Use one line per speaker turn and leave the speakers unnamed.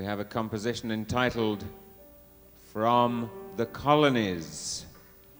We have a composition entitled From the Colonies.